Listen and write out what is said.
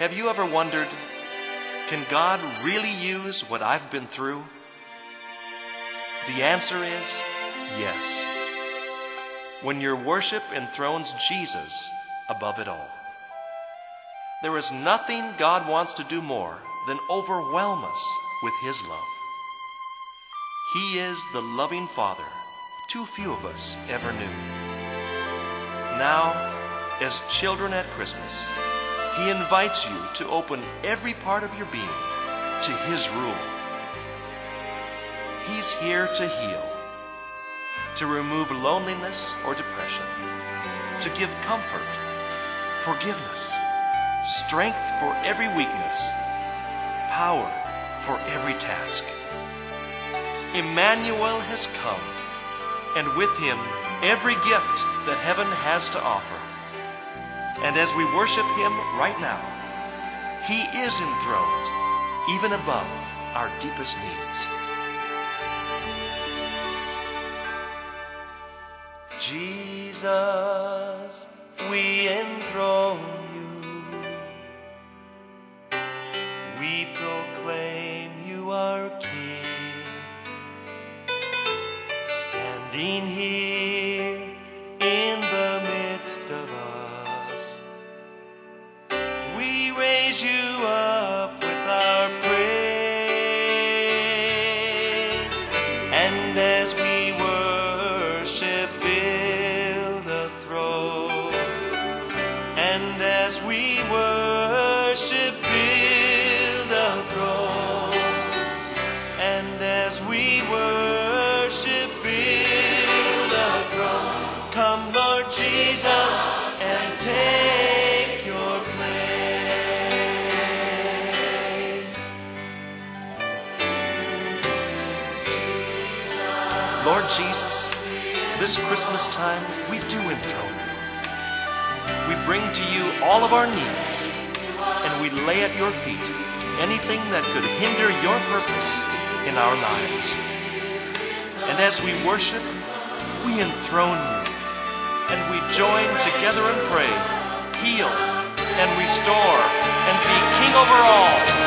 Have you ever wondered, can God really use what I've been through? The answer is yes. When your worship enthrones Jesus above it all. There is nothing God wants to do more than overwhelm us with His love. He is the loving Father too few of us ever knew. Now, as children at Christmas, He invites you to open every part of your being to His rule. He's here to heal, to remove loneliness or depression, to give comfort, forgiveness, strength for every weakness, power for every task. Emmanuel has come, and with him every gift that heaven has to offer. And as we worship him right now, he is enthroned even above our deepest needs. Jesus, we enthrone you. We proclaim you our King. Standing here build a throne. And as we worship, build a throne. And as we worship, build a throne. Come, Lord Jesus, and take your place. Lord Jesus, this Christmas time we do enthrone you. We bring to you all of our needs, and we lay at your feet anything that could hinder your purpose in our lives. And as we worship, we enthrone you, and we join together and pray, heal and restore, and be King over all.